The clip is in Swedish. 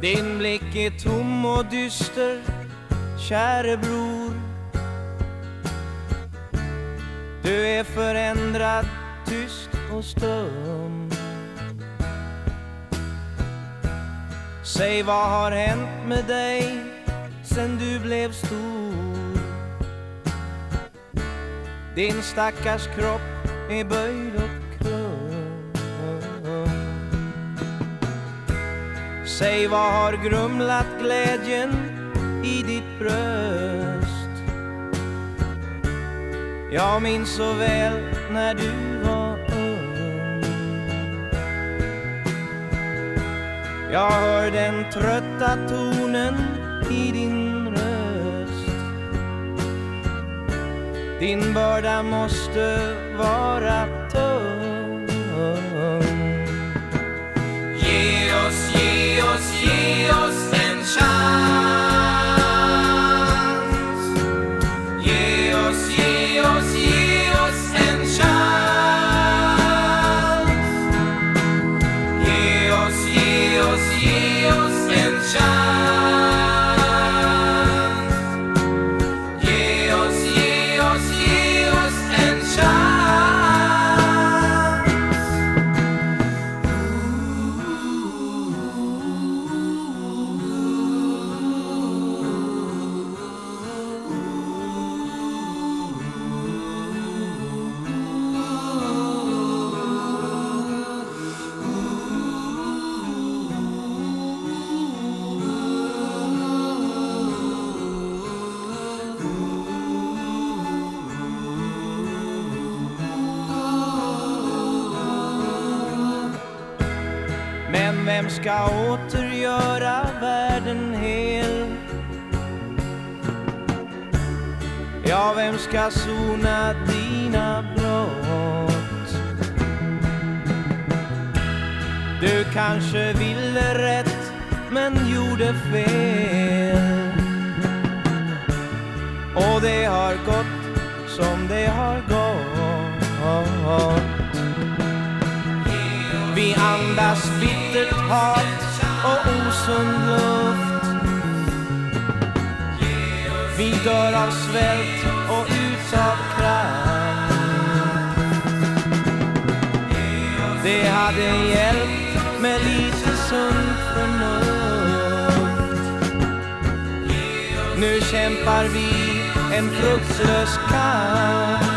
Din blick är tom och dyster, käre bror. Du är förändrad, tyst och stum. Säg vad har hänt med dig sen du blev stor? Din stackars kropp är böjd och Säg vad har grumlat glädjen i ditt bröst? Jag minns så väl när du var ung. Jag hör den trötta tonen i din röst. Din börda måste vara tung. Vem ska återgöra världen hel? Ja, vem ska sona dina brott? Du kanske ville rätt, men gjorde fel. Andas bittert hat och osund luft. Vi dör av svält och utav kraft. Det hade hjälpt med lite sunt förnuft. Nu kämpar vi en fruktlös kamp.